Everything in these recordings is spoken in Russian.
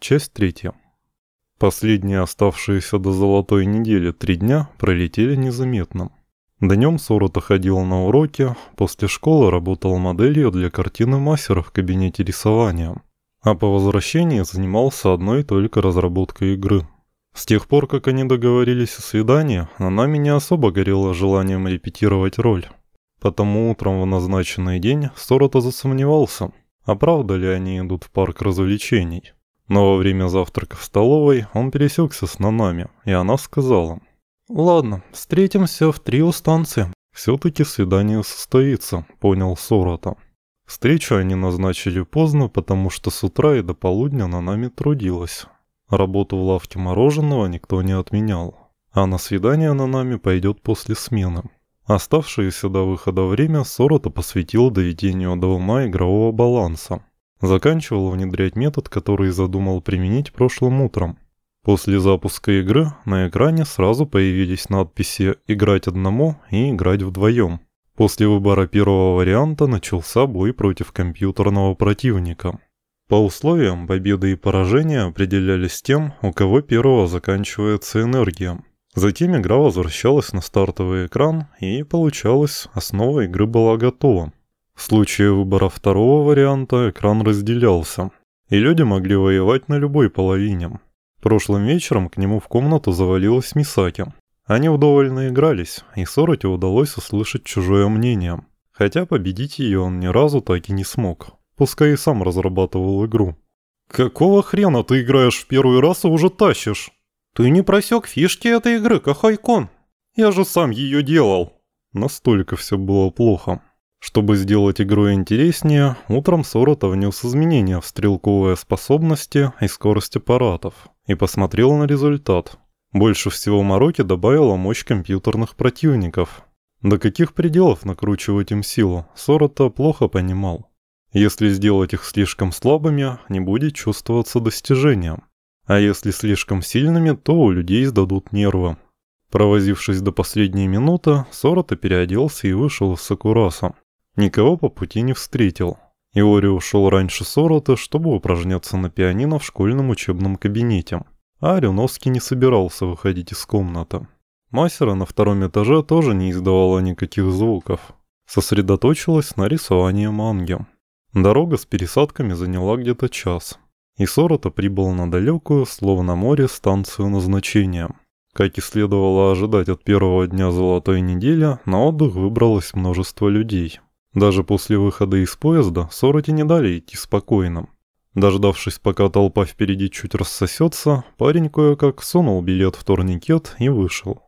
Часть третья. Последние оставшиеся до золотой недели три дня пролетели незаметно. Днем Сорота ходил на уроки, после школы работал моделью для картины мастера в кабинете рисования, а по возвращении занимался одной только разработкой игры. С тех пор, как они договорились о свидании, она не особо горела желанием репетировать роль. Потому утром в назначенный день Сорота засомневался, а правда ли они идут в парк развлечений. Но во время завтрака в столовой он пересекся с Нанами, и она сказала. «Ладно, встретимся в три у станции». «Все-таки свидание состоится», — понял Сорота. Встречу они назначили поздно, потому что с утра и до полудня Нанами трудилась. Работу в лавке мороженого никто не отменял. А на свидание Нанами пойдет после смены. Оставшееся до выхода время Сорота посвятил доведению до ума игрового баланса. Заканчивал внедрять метод, который задумал применить прошлым утром. После запуска игры на экране сразу появились надписи «Играть одному» и «Играть вдвоем». После выбора первого варианта начался бой против компьютерного противника. По условиям победы и поражения определялись тем, у кого первого заканчивается энергия. Затем игра возвращалась на стартовый экран и получалось, основа игры была готова. В случае выбора второго варианта экран разделялся, и люди могли воевать на любой половине. Прошлым вечером к нему в комнату завалилась Мисаки. Они вдоволь наигрались, и Сороте удалось услышать чужое мнение. Хотя победить ее он ни разу так и не смог. Пускай и сам разрабатывал игру. «Какого хрена ты играешь в первый раз и уже тащишь?» «Ты не просек фишки этой игры, Кахайкон!» «Я же сам ее делал!» Настолько все было плохо. Чтобы сделать игру интереснее, утром Сорота внес изменения в стрелковые способности и скорость аппаратов и посмотрел на результат. Больше всего Мороки добавила мощь компьютерных противников. До каких пределов накручивать им силу, Сорота плохо понимал. Если сделать их слишком слабыми, не будет чувствоваться достижением. А если слишком сильными, то у людей сдадут нервы. Провозившись до последней минуты, Сорота переоделся и вышел из Сакураса. Никого по пути не встретил. Иори ушел раньше Сорота, чтобы упражняться на пианино в школьном учебном кабинете. А Рюновский не собирался выходить из комнаты. Мастера на втором этаже тоже не издавала никаких звуков. Сосредоточилась на рисовании манги. Дорога с пересадками заняла где-то час. И Сорота прибыл на далекую, словно море, станцию назначения. Как и следовало ожидать от первого дня золотой недели, на отдых выбралось множество людей. Даже после выхода из поезда Сороте не дали идти спокойно. Дождавшись, пока толпа впереди чуть рассосется, парень кое-как сунул билет в турникет и вышел.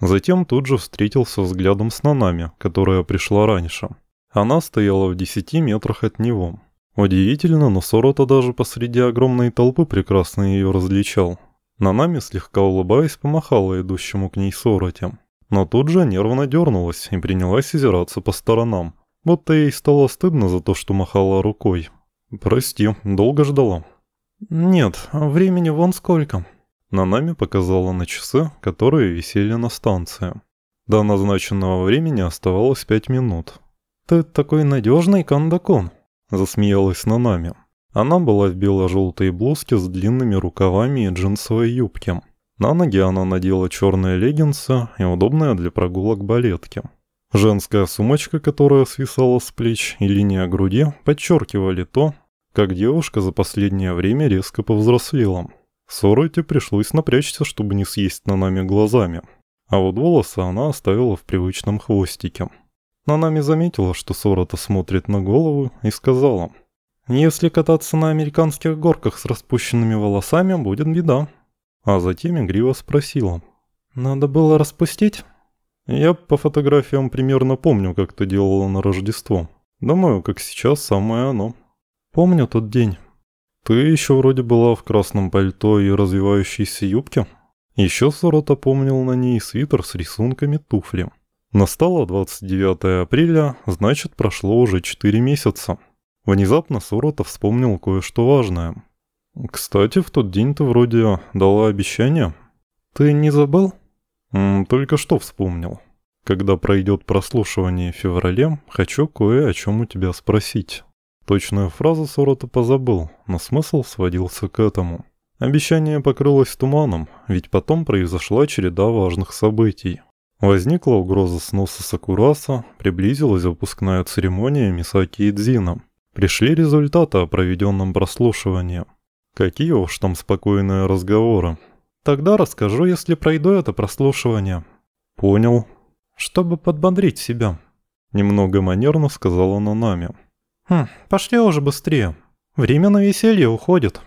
Затем тут же встретился взглядом с Нанами, которая пришла раньше. Она стояла в десяти метрах от него. Удивительно, но Сорота даже посреди огромной толпы прекрасно ее различал. Нанами, слегка улыбаясь, помахала идущему к ней Сороте. Но тут же нервно дернулась и принялась озираться по сторонам. Будто ей стало стыдно за то, что махала рукой. «Прости, долго ждала?» «Нет, времени вон сколько». Нанами показала на часы, которые висели на станции. До назначенного времени оставалось пять минут. «Ты такой надежный кандакон», — засмеялась Нанами. Она была в бело-желтой блузке с длинными рукавами и джинсовой юбке. На ноги она надела черные леггинсы и удобные для прогулок балетки. Женская сумочка, которая свисала с плеч, и линия груди подчеркивали то, как девушка за последнее время резко повзрослела. Сороте пришлось напрячься, чтобы не съесть на нами глазами. А вот волосы она оставила в привычном хвостике. Нанами заметила, что Сорота смотрит на голову, и сказала, «Если кататься на американских горках с распущенными волосами, будет беда». А затем игриво спросила, «Надо было распустить?» Я по фотографиям примерно помню, как ты делала на Рождество. Думаю, как сейчас самое оно. Помню тот день. Ты еще вроде была в красном пальто и развивающейся юбке. Еще Сорота помнил на ней свитер с рисунками туфли. Настало 29 апреля, значит прошло уже 4 месяца. Внезапно Сорота вспомнил кое-что важное. «Кстати, в тот день ты вроде дала обещание». «Ты не забыл?» Только что вспомнил. Когда пройдет прослушивание в феврале, хочу кое о чем у тебя спросить. Точную фразу Сорота позабыл, но смысл сводился к этому. Обещание покрылось туманом, ведь потом произошла череда важных событий. Возникла угроза сноса Сакураса, приблизилась выпускная церемония Мисаки и Дзина. Пришли результаты о проведенном прослушивании. Какие уж там спокойные разговоры. Тогда расскажу, если пройду это прослушивание. Понял. Чтобы подбодрить себя. Немного манерно сказала Нанами. Хм, пошли уже быстрее. Время на веселье уходит.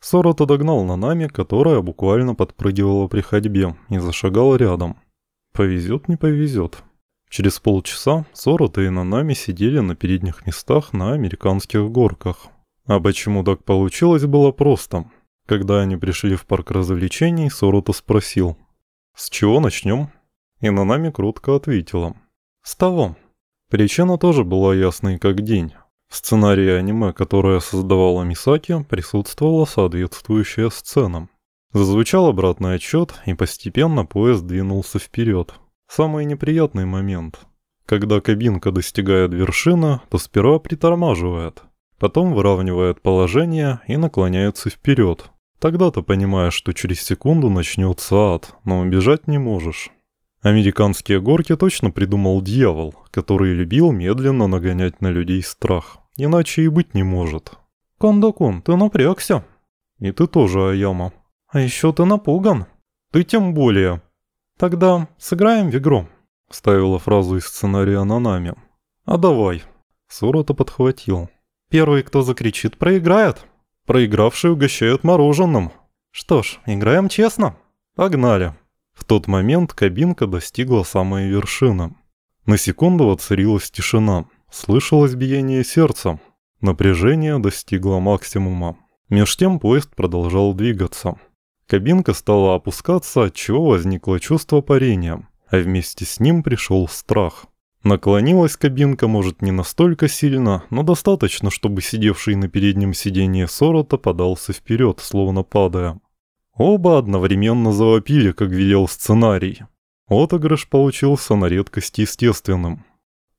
Сорота догнал Нанами, которая буквально подпрыгивала при ходьбе, и зашагал рядом. Повезет, не повезет. Через полчаса Сорота и Нанами сидели на передних местах на американских горках. А почему так получилось, было просто. Когда они пришли в парк развлечений, Сорота спросил. «С чего начнем?» И Нанами крутко ответила. «С того». Причина тоже была ясной как день. В сценарии аниме, которое создавала Мисаки, присутствовала соответствующая сцена. Зазвучал обратный отчет, и постепенно поезд двинулся вперед. Самый неприятный момент. Когда кабинка достигает вершины, то сперва притормаживает, потом выравнивает положение и наклоняется вперед. Тогда ты понимаешь, что через секунду начнется ад, но убежать не можешь. Американские горки точно придумал дьявол, который любил медленно нагонять на людей страх. Иначе и быть не может. «Кондокун, ты напрягся». «И ты тоже, Аяма». А еще ты напуган. Ты тем более. Тогда сыграем в игру. Ставила фразу из сценария Нанами. А давай. Сорота подхватил. Первый, кто закричит, проиграет. Проигравший угощают мороженым. Что ж, играем честно. Погнали. В тот момент кабинка достигла самой вершины. На секунду воцарилась тишина. Слышалось биение сердца. Напряжение достигло максимума. Меж тем поезд продолжал двигаться. Кабинка стала опускаться, отчего возникло чувство парения, а вместе с ним пришел страх. Наклонилась кабинка, может, не настолько сильно, но достаточно, чтобы сидевший на переднем сиденье Сорота подался вперед, словно падая. Оба одновременно завопили, как велел сценарий. Отыгрыш получился на редкость естественным.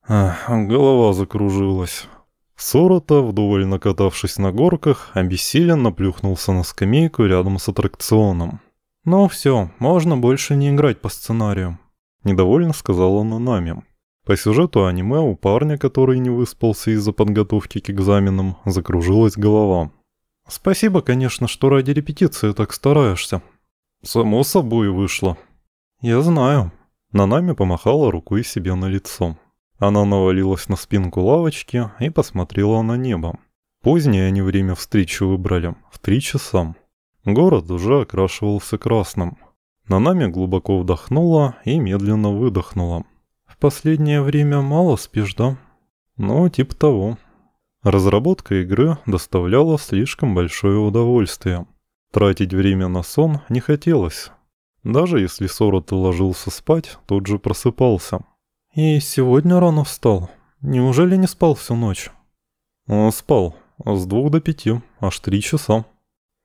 Ах, голова закружилась. Сорота, вдоволь накатавшись на горках, обессиленно плюхнулся на скамейку рядом с аттракционом. «Ну все, можно больше не играть по сценарию», – недовольно сказала Нанами. По сюжету аниме у парня, который не выспался из-за подготовки к экзаменам, закружилась голова. «Спасибо, конечно, что ради репетиции так стараешься». «Само собой вышло». «Я знаю». Нанами помахала рукой себе на лицо. Она навалилась на спинку лавочки и посмотрела на небо. Позднее они время встречи выбрали, в три часа. Город уже окрашивался красным. На нами глубоко вдохнула и медленно выдохнула. «В последнее время мало спишь, да?» «Ну, типа того». Разработка игры доставляла слишком большое удовольствие. Тратить время на сон не хотелось. Даже если Сорот ложился спать, тут же просыпался. «И сегодня рано встал. Неужели не спал всю ночь?» Он «Спал. С двух до пяти. Аж три часа».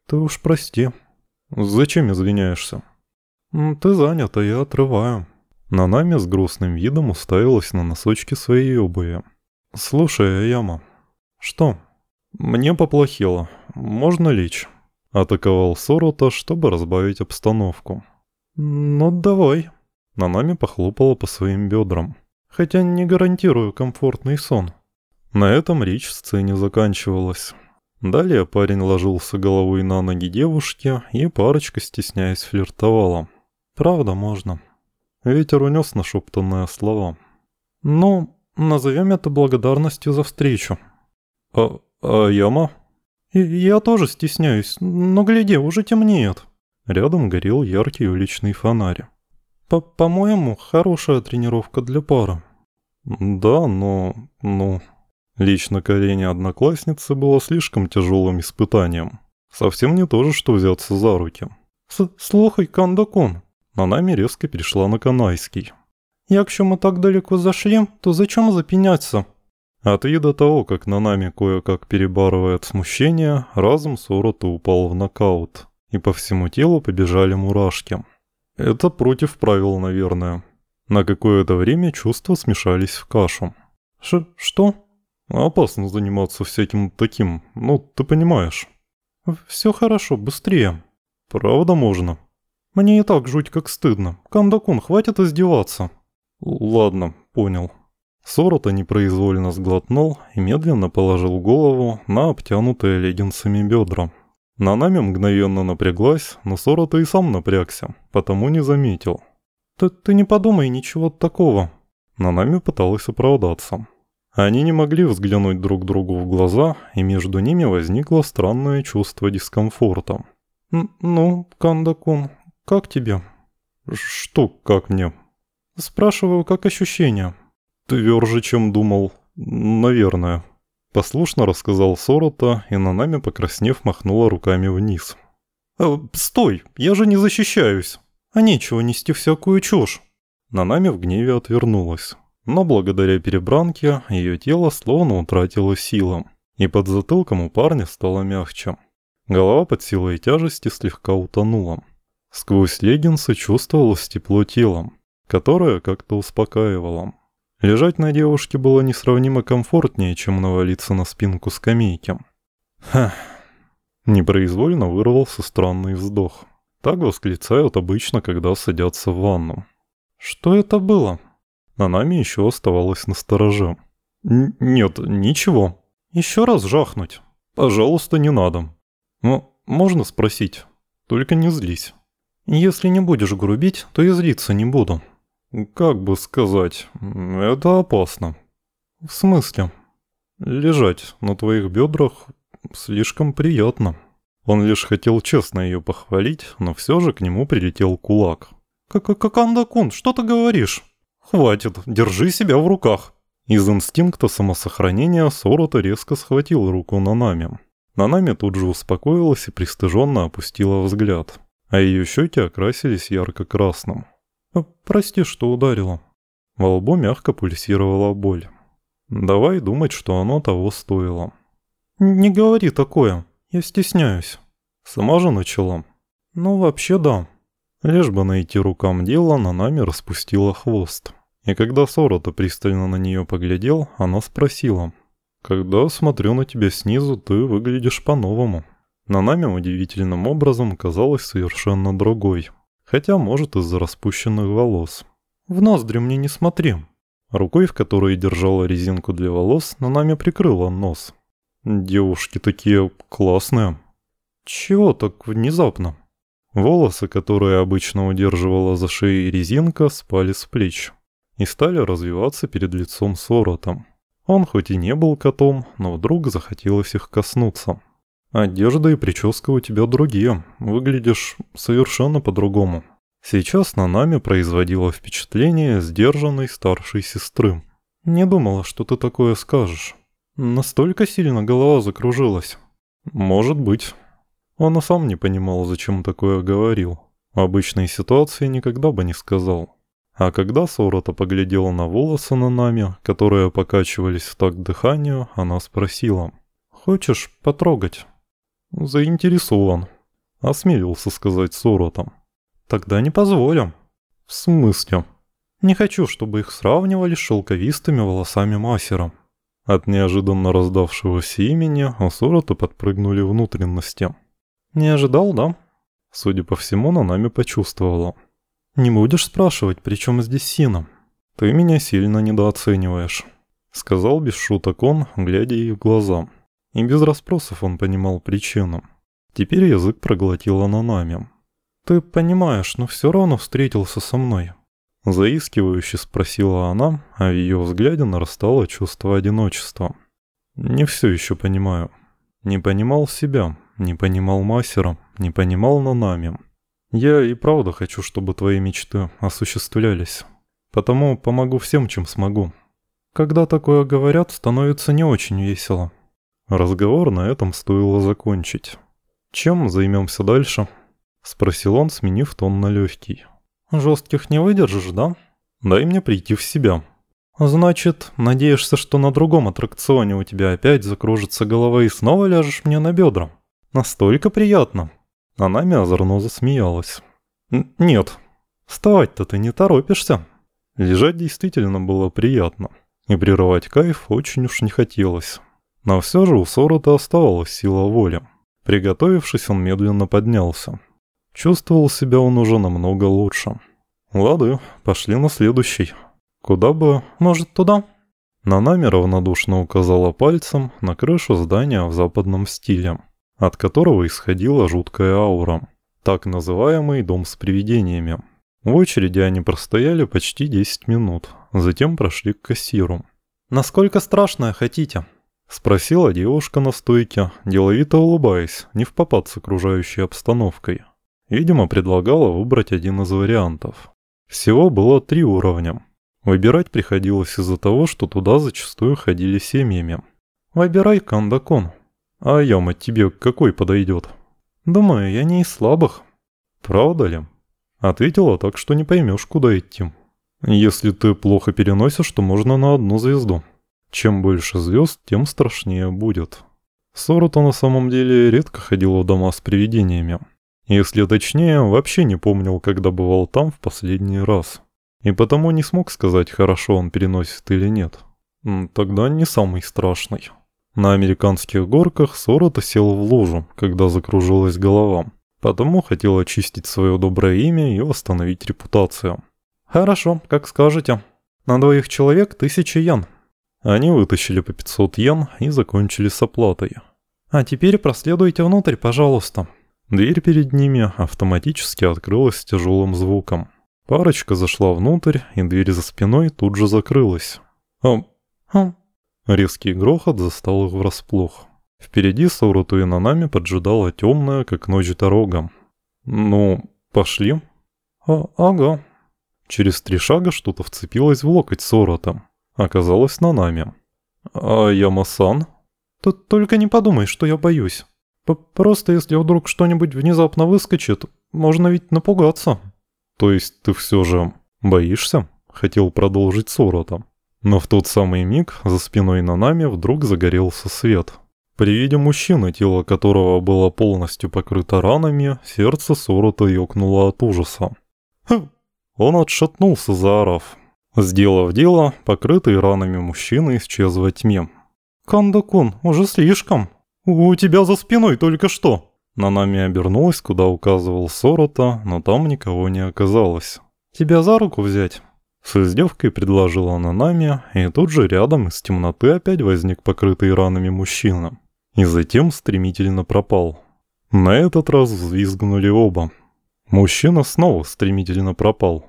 «Ты уж прости. Зачем извиняешься?» «Ты занят, а я отрываю». На нами с грустным видом уставилась на носочки своей обуви. «Слушай, Яма». «Что?» «Мне поплохело. Можно лечь?» Атаковал Сорота, чтобы разбавить обстановку. «Ну, давай». На нами похлопала по своим бедрам хотя не гарантирую комфортный сон. На этом речь в сцене заканчивалась. Далее парень ложился головой на ноги девушки, и парочка, стесняясь, флиртовала. Правда, можно. Ветер унес нашептанные слова. Ну, назовем это благодарностью за встречу. А, а яма? И я тоже стесняюсь, но гляди, уже темнеет. Рядом горел яркий уличный фонарь. По-моему, хорошая тренировка для пары. Да, но... ну... Лично колени одноклассницы было слишком тяжелым испытанием. Совсем не то же, что взяться за руки. С «Слухай, Кандакун!» Нанами резко перешла на канайский. «Якщо мы так далеко зашли, то зачем запеняться?» От вида того, как Нанами кое-как перебарывает смущение, разум Сорота упал в нокаут, и по всему телу побежали мурашки. Это против правил, наверное. На какое-то время чувства смешались в кашу. Ш что? Опасно заниматься всяким таким, ну, ты понимаешь. Все хорошо, быстрее. Правда можно? Мне и так жуть как стыдно. Кандакун, хватит издеваться. Ладно, понял. Сорота непроизвольно сглотнул и медленно положил голову на обтянутые леденцами бедра. Нанами мгновенно напряглась, но Сорота и сам напрягся, потому не заметил. «Ты, ты не подумай ничего такого». Нанами пыталась оправдаться. Они не могли взглянуть друг другу в глаза, и между ними возникло странное чувство дискомфорта. «Ну, Кандакун, как тебе?» «Что как мне?» «Спрашиваю, как ощущения?» «Тверже, чем думал. Наверное». Послушно рассказал Сорота, и на нами, покраснев, махнула руками вниз. «Э, «Стой, я же не защищаюсь. А нечего нести всякую чушь». Нанами в гневе отвернулась. Но благодаря перебранке ее тело словно утратило силу, и под затылком у парня стало мягче. Голова под силой тяжести слегка утонула. Сквозь леггинсы чувствовалось тепло телом, которое как-то успокаивало. Лежать на девушке было несравнимо комфортнее, чем навалиться на спинку скамейки. Ха. Непроизвольно вырвался странный вздох. Так восклицают обычно, когда садятся в ванну. «Что это было?» На нами еще оставалось на стороже. «Нет, ничего. Еще раз жахнуть. Пожалуйста, не надо. Ну, можно спросить? Только не злись. Если не будешь грубить, то и злиться не буду. Как бы сказать, это опасно. В смысле? Лежать на твоих бедрах слишком приятно. Он лишь хотел честно ее похвалить, но все же к нему прилетел кулак. «Как-как-кандакун, что ты говоришь?» «Хватит, держи себя в руках». Из инстинкта самосохранения Сорота резко схватил руку Нанами. Нанами тут же успокоилась и пристыженно опустила взгляд, а ее щеки окрасились ярко-красным. «Э, «Прости, что ударила». Во лбу мягко пульсировала боль. «Давай думать, что оно того стоило». «Не говори такое, я стесняюсь». «Сама же начала». «Ну, вообще да». Лишь бы найти рукам дело, Нанами распустила хвост. И когда Сорота пристально на нее поглядел, она спросила. Когда смотрю на тебя снизу, ты выглядишь по-новому. На нами удивительным образом казалась совершенно другой. Хотя, может, из-за распущенных волос. В ноздри мне не смотри. Рукой, в которой держала резинку для волос, на нами прикрыла нос. Девушки такие классные. Чего так внезапно? Волосы, которые обычно удерживала за шеей резинка, спали с плеч и стали развиваться перед лицом Соротом. Он хоть и не был котом, но вдруг захотелось их коснуться. Одежда и прическа у тебя другие, выглядишь совершенно по-другому. Сейчас на нами производило впечатление сдержанной старшей сестры. Не думала, что ты такое скажешь. Настолько сильно голова закружилась. Может быть. Он и сам не понимал, зачем такое говорил. В обычной ситуации никогда бы не сказал. А когда Сорота поглядела на волосы на нами, которые покачивались в такт дыханию, она спросила. «Хочешь потрогать?» «Заинтересован», — осмелился сказать Сорота. «Тогда не позволю». «В смысле?» «Не хочу, чтобы их сравнивали с шелковистыми волосами Масера». От неожиданно раздавшегося имени у Сорота подпрыгнули внутренности. «Не ожидал, да?» Судя по всему, на нами почувствовала. «Не будешь спрашивать, при чем здесь Сина?» «Ты меня сильно недооцениваешь», — сказал без шуток он, глядя ей в глаза. И без расспросов он понимал причину. Теперь язык проглотил ананами. «Ты понимаешь, но все равно встретился со мной». Заискивающе спросила она, а в ее взгляде нарастало чувство одиночества. «Не все еще понимаю. Не понимал себя, не понимал мастера, не понимал Нанами. Я и правда хочу, чтобы твои мечты осуществлялись. Потому помогу всем, чем смогу. Когда такое говорят, становится не очень весело. Разговор на этом стоило закончить. Чем займемся дальше? Спросил он, сменив тон на легкий. Жестких не выдержишь, да? Дай мне прийти в себя. Значит, надеешься, что на другом аттракционе у тебя опять закружится голова и снова ляжешь мне на бедра? Настолько приятно. Она озорно засмеялась. «Нет, вставать-то ты не торопишься». Лежать действительно было приятно, и прерывать кайф очень уж не хотелось. Но все же у Сорота оставалась сила воли. Приготовившись, он медленно поднялся. Чувствовал себя он уже намного лучше. Лады, пошли на следующий. Куда бы, может, туда? Нанами равнодушно указала пальцем на крышу здания в западном стиле, от которого исходила жуткая аура. Так называемый дом с привидениями. В очереди они простояли почти 10 минут, затем прошли к кассиру. «Насколько страшное хотите?» Спросила девушка на стойке, деловито улыбаясь, не в попад с окружающей обстановкой. Видимо, предлагала выбрать один из вариантов. Всего было три уровня. Выбирать приходилось из-за того, что туда зачастую ходили семьями. «Выбирай, Кандакон. А яма тебе какой подойдет?» «Думаю, я не из слабых». «Правда ли?» Ответила так, что не поймешь, куда идти. «Если ты плохо переносишь, то можно на одну звезду». Чем больше звезд, тем страшнее будет. Сорота на самом деле редко ходил в дома с привидениями. Если точнее, вообще не помнил, когда бывал там в последний раз. И потому не смог сказать, хорошо он переносит или нет. Тогда не самый страшный. На американских горках Сорота сел в лужу, когда закружилась голова. Потому хотел очистить свое доброе имя и восстановить репутацию. «Хорошо, как скажете. На двоих человек тысяча йен», они вытащили по 500 йен и закончили с оплатой. «А теперь проследуйте внутрь, пожалуйста». Дверь перед ними автоматически открылась тяжелым звуком. Парочка зашла внутрь, и дверь за спиной тут же закрылась. «Ам... ам...» Резкий грохот застал их врасплох. Впереди Сауруту и Нанами поджидала темная, как ночь, дорога. «Ну, пошли?» а, «Ага». Через три шага что-то вцепилось в локоть Сорота оказалась на нами. «А Яма-сан?» «Тут только не подумай, что я боюсь. П Просто если вдруг что-нибудь внезапно выскочит, можно ведь напугаться». «То есть ты все же боишься?» — хотел продолжить Сорота. Но в тот самый миг за спиной на нами вдруг загорелся свет. При виде мужчины, тело которого было полностью покрыто ранами, сердце Сорота ёкнуло от ужаса. Хм. Он отшатнулся, заорав. Сделав дело, покрытый ранами мужчина исчез во тьме. «Канда-кун, уже слишком. У тебя за спиной только что!» Нанами обернулась, куда указывал Сорота, но там никого не оказалось. «Тебя за руку взять?» С издевкой предложила Нанами, и тут же рядом из темноты опять возник покрытый ранами мужчина. И затем стремительно пропал. На этот раз взвизгнули оба. Мужчина снова стремительно пропал.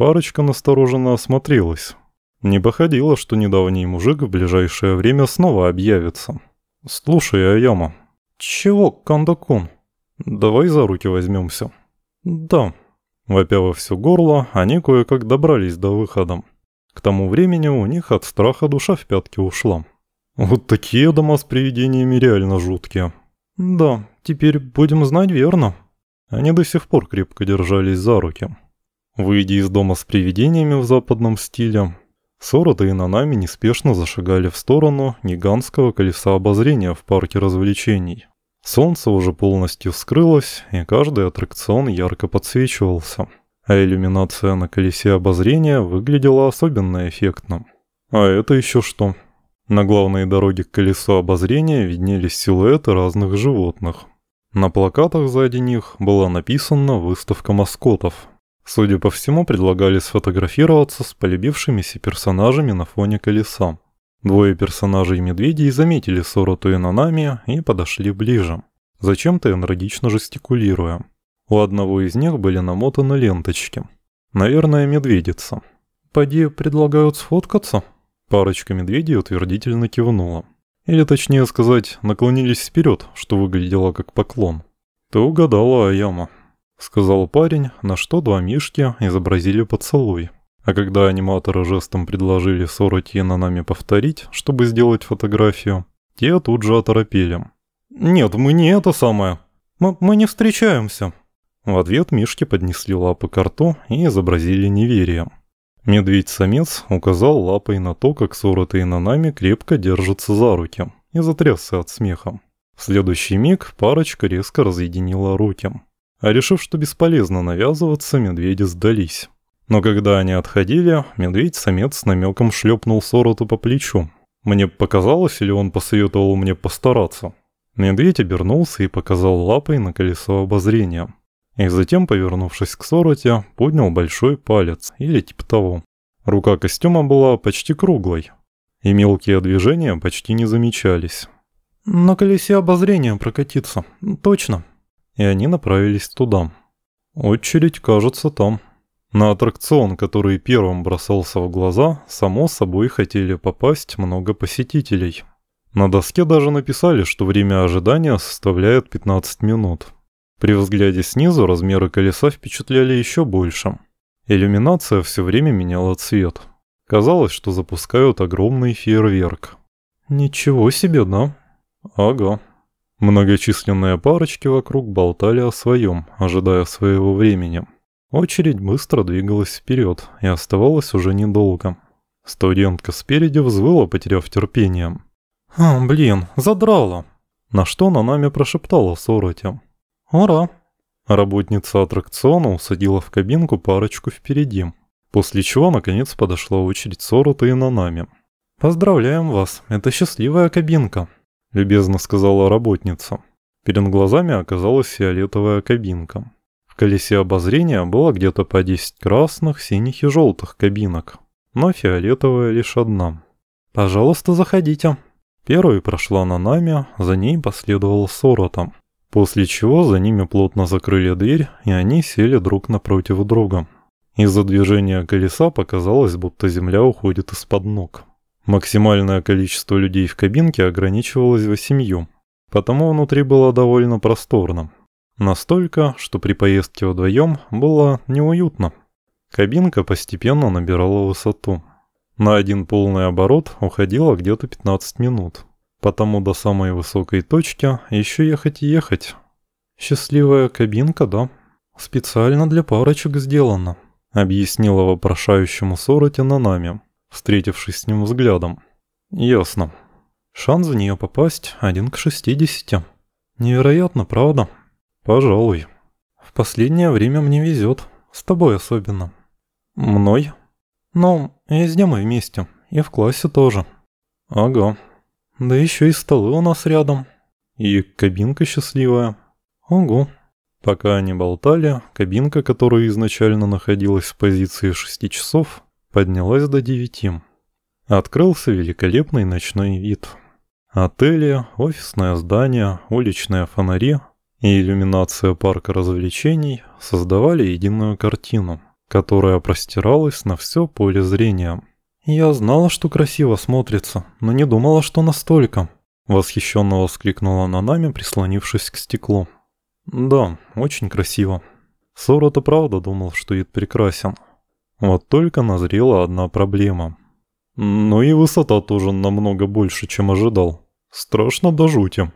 Парочка настороженно осмотрелась. Не походило, что недавний мужик в ближайшее время снова объявится. «Слушай, Аяма». «Чего, Кандакун?» «Давай за руки возьмемся». «Да». Вопя во все горло, они кое-как добрались до выхода. К тому времени у них от страха душа в пятки ушла. Вот такие дома с привидениями реально жуткие. Да, теперь будем знать верно. Они до сих пор крепко держались за руки. Выйдя из дома с привидениями в западном стиле, Сорота и Нанами неспешно зашагали в сторону гигантского колеса обозрения в парке развлечений. Солнце уже полностью скрылось, и каждый аттракцион ярко подсвечивался, а иллюминация на колесе обозрения выглядела особенно эффектно. А это еще что? На главной дороге к колесу обозрения виднелись силуэты разных животных. На плакатах сзади них была написана выставка маскотов, Судя по всему, предлагали сфотографироваться с полюбившимися персонажами на фоне колеса. Двое персонажей медведей заметили Сороту и Нанами и подошли ближе, зачем-то энергично жестикулируя. У одного из них были намотаны ленточки. Наверное, медведица. «Поди, предлагают сфоткаться?» Парочка медведей утвердительно кивнула. Или точнее сказать, наклонились вперед, что выглядело как поклон. «Ты угадала, Аяма», сказал парень, на что два мишки изобразили поцелуй. А когда аниматоры жестом предложили Сороти и нами повторить, чтобы сделать фотографию, те тут же оторопели. «Нет, мы не это самое. Мы, мы не встречаемся». В ответ мишки поднесли лапы к рту и изобразили неверие. Медведь-самец указал лапой на то, как Сорота и Нанами крепко держатся за руки, и затрясся от смеха. В следующий миг парочка резко разъединила руки. А решив, что бесполезно навязываться, медведи сдались. Но когда они отходили, медведь-самец с намеком шлепнул Сороту по плечу. Мне показалось, или он посоветовал мне постараться. Медведь обернулся и показал лапой на колесо обозрения. И затем, повернувшись к Сороте, поднял большой палец, или типа того. Рука костюма была почти круглой, и мелкие движения почти не замечались. «На колесе обозрения прокатиться, точно». И они направились туда. Очередь, кажется, там. На аттракцион, который первым бросался в глаза, само собой хотели попасть много посетителей. На доске даже написали, что время ожидания составляет 15 минут. При взгляде снизу размеры колеса впечатляли еще больше. Иллюминация все время меняла цвет. Казалось, что запускают огромный фейерверк. «Ничего себе, да?» «Ага». Многочисленные парочки вокруг болтали о своем, ожидая своего времени. Очередь быстро двигалась вперед и оставалась уже недолго. Студентка спереди взвыла, потеряв терпение. «А, блин, задрала!» На что на нами прошептала Сороти. «Ура!» Работница аттракциона усадила в кабинку парочку впереди, после чего наконец подошла очередь Сорота и на нами. «Поздравляем вас, это счастливая кабинка», — любезно сказала работница. Перед глазами оказалась фиолетовая кабинка колесе обозрения было где-то по 10 красных, синих и желтых кабинок, но фиолетовая лишь одна. «Пожалуйста, заходите». Первой прошла на нами, за ней последовал Сорота. После чего за ними плотно закрыли дверь, и они сели друг напротив друга. Из-за движения колеса показалось, будто земля уходит из-под ног. Максимальное количество людей в кабинке ограничивалось восемью, потому внутри было довольно просторно. Настолько, что при поездке вдвоем было неуютно. Кабинка постепенно набирала высоту. На один полный оборот уходило где-то 15 минут. Потому до самой высокой точки еще ехать и ехать. Счастливая кабинка, да? Специально для парочек сделана, объяснила вопрошающему Сороте нами, встретившись с ним взглядом. Ясно. Шанс в нее попасть один к шестидесяти. Невероятно, правда? «Пожалуй. В последнее время мне везет. С тобой особенно». «Мной?» «Ну, везде мы вместе. И в классе тоже». «Ага. Да еще и столы у нас рядом. И кабинка счастливая». «Ого». Пока они болтали, кабинка, которая изначально находилась в позиции шести часов, поднялась до девяти. Открылся великолепный ночной вид. Отели, офисное здание, уличные фонари, и иллюминация парка развлечений создавали единую картину, которая простиралась на все поле зрения. «Я знала, что красиво смотрится, но не думала, что настолько», — восхищенно воскликнула Нанами, прислонившись к стеклу. «Да, очень красиво. Сора-то правда думал, что вид прекрасен. Вот только назрела одна проблема. Ну и высота тоже намного больше, чем ожидал. Страшно до жути».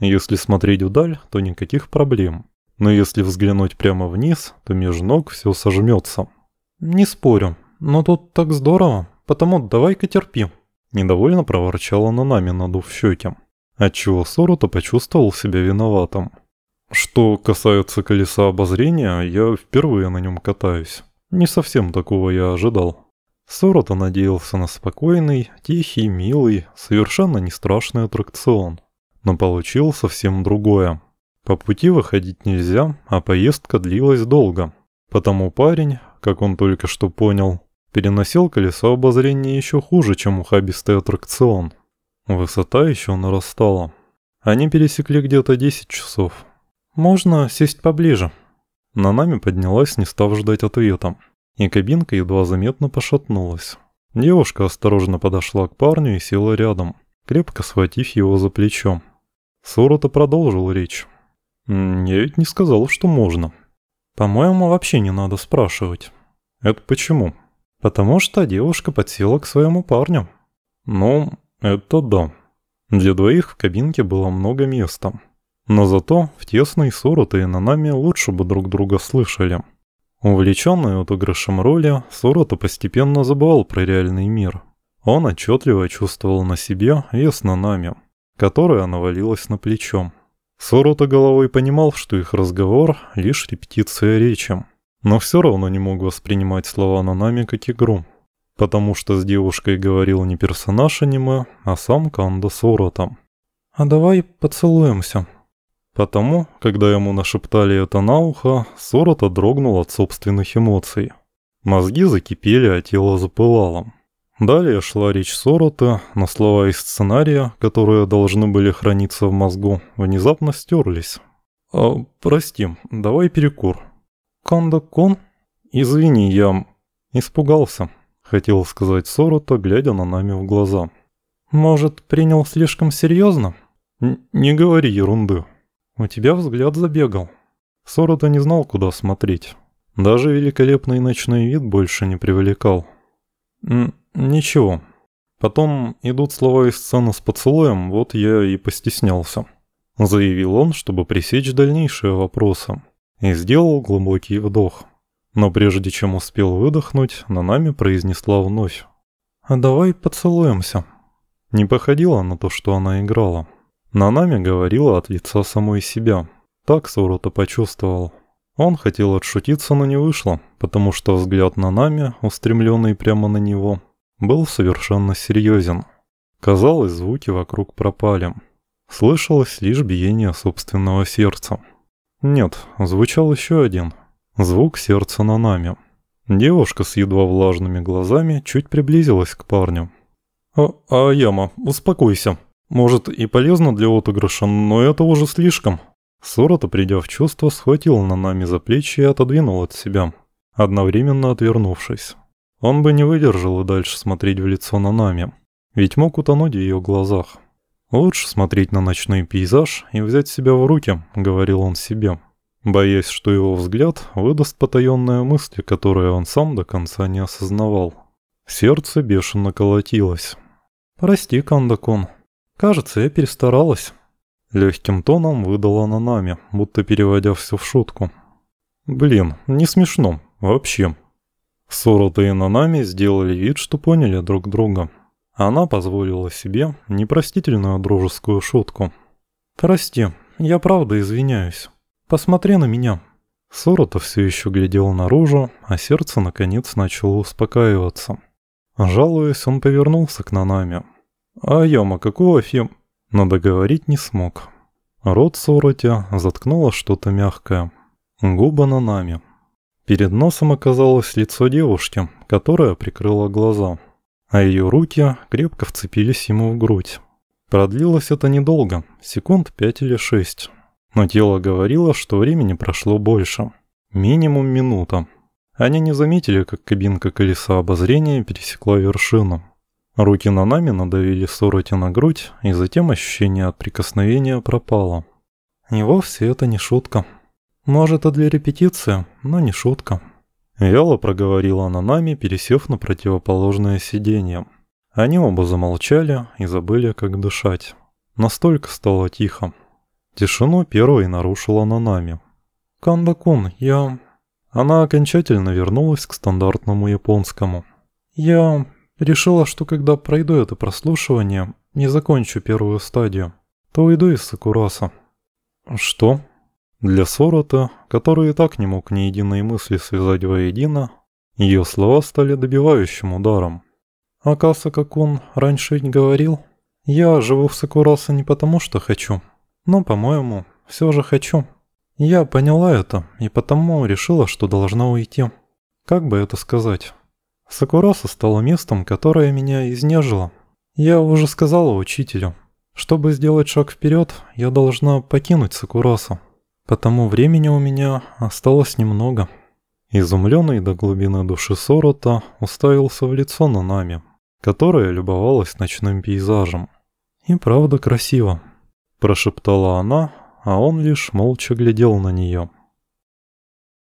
Если смотреть вдаль, то никаких проблем. Но если взглянуть прямо вниз, то между ног все сожмется. «Не спорю, но тут так здорово, потому давай-ка терпи». Недовольно проворчала Нанами, надув щеки. Отчего Соруто почувствовал себя виноватым. Что касается колеса обозрения, я впервые на нем катаюсь. Не совсем такого я ожидал. Соруто надеялся на спокойный, тихий, милый, совершенно не страшный аттракцион но получил совсем другое. По пути выходить нельзя, а поездка длилась долго. Потому парень, как он только что понял, переносил колесо обозрения еще хуже, чем ухабистый аттракцион. Высота еще нарастала. Они пересекли где-то 10 часов. «Можно сесть поближе?» На нами поднялась, не став ждать ответа. И кабинка едва заметно пошатнулась. Девушка осторожно подошла к парню и села рядом, крепко схватив его за плечо. Сорота продолжил речь. «Я ведь не сказал, что можно». «По-моему, вообще не надо спрашивать». «Это почему?» «Потому что девушка подсела к своему парню». «Ну, это да. Для двоих в кабинке было много места. Но зато в тесной Сорота и Нанами лучше бы друг друга слышали». Увлеченный отыгрышем роли, Сорота постепенно забывал про реальный мир. Он отчетливо чувствовал на себе вес Нанами которая навалилась на плечо. Сорота головой понимал, что их разговор — лишь репетиция речи, но все равно не мог воспринимать слова Нанами как игру, потому что с девушкой говорил не персонаж аниме, а сам Канда Сорота. «А давай поцелуемся». Потому, когда ему нашептали это на ухо, Сорота дрогнул от собственных эмоций. Мозги закипели, а тело запылало. Далее шла речь Сорота, но слова из сценария, которые должны были храниться в мозгу, внезапно стерлись. «А, «Прости, давай перекур». «Канда-кон?» «Извини, я...» «Испугался», — хотел сказать Сорота, глядя на нами в глаза. «Может, принял слишком серьезно?» «Не говори ерунды. У тебя взгляд забегал». Сорота не знал, куда смотреть. Даже великолепный ночной вид больше не привлекал. Н «Ничего. Потом идут слова из сцены с поцелуем, вот я и постеснялся». Заявил он, чтобы пресечь дальнейшие вопросы. И сделал глубокий вдох. Но прежде чем успел выдохнуть, Нанами произнесла вновь. «А давай поцелуемся». Не походило на то, что она играла. Нанами говорила от лица самой себя. Так Сорота почувствовал. Он хотел отшутиться, но не вышло, потому что взгляд Нанами, устремленный прямо на него, был совершенно серьезен. Казалось, звуки вокруг пропали. Слышалось лишь биение собственного сердца. Нет, звучал еще один. Звук сердца Нанами. Девушка с едва влажными глазами чуть приблизилась к парню. «А, а Яма, успокойся. Может и полезно для отыгрыша, но это уже слишком». Сорота, придя в чувство, схватил Нанами за плечи и отодвинул от себя, одновременно отвернувшись. Он бы не выдержал и дальше смотреть в лицо Нанами, ведь мог утонуть в ее глазах. «Лучше смотреть на ночной пейзаж и взять себя в руки», — говорил он себе, боясь, что его взгляд выдаст потаенные мысли, которые он сам до конца не осознавал. Сердце бешено колотилось. «Прости, Кандакон. Кажется, я перестаралась». Легким тоном выдала Нанами, будто переводя все в шутку. «Блин, не смешно. Вообще». Сорота и Нанами сделали вид, что поняли друг друга. Она позволила себе непростительную дружескую шутку. «Прости, я правда извиняюсь. Посмотри на меня». Сорота все еще глядел наружу, а сердце наконец начало успокаиваться. Жалуясь, он повернулся к Нанами. «А яма какого фем...» Но договорить не смог. Рот Сороти заткнуло что-то мягкое. Губа Нанами. Перед носом оказалось лицо девушки, которая прикрыла глаза а ее руки крепко вцепились ему в грудь. Продлилось это недолго, секунд пять или шесть. Но тело говорило, что времени прошло больше. Минимум минута. Они не заметили, как кабинка колеса обозрения пересекла вершину. Руки на нами надавили Сороти на грудь, и затем ощущение от прикосновения пропало. И вовсе это не шутка. Может, и для репетиции, но не шутка. Вяло проговорила она нами, пересев на противоположное сиденье. Они оба замолчали и забыли, как дышать. Настолько стало тихо. Тишину первой нарушила Нанами. «Кандакун, я...» Она окончательно вернулась к стандартному японскому. «Я решила, что когда пройду это прослушивание, не закончу первую стадию, то уйду из Сакураса». «Что?» Для Сорота, который и так не мог ни единой мысли связать воедино, ее слова стали добивающим ударом. Акаса, как он раньше ведь говорил, я живу в Сакураса не потому, что хочу, но, по-моему, все же хочу. Я поняла это и потому решила, что должна уйти. Как бы это сказать? Сакураса стала местом, которое меня изнежило. Я уже сказала учителю, чтобы сделать шаг вперед, я должна покинуть Сакурасу. Потому времени у меня осталось немного. Изумленный до глубины души Сорота уставился в лицо на нами, которая любовалась ночным пейзажем. «И правда красиво», – прошептала она, а он лишь молча глядел на нее.